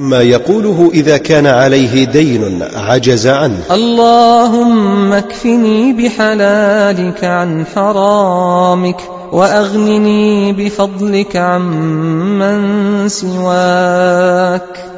ما يقوله إذا كان عليه دين عجز عنه. اللهم اكفني بحلالك عن حرامك وأغنني بفضلك عمن سواك.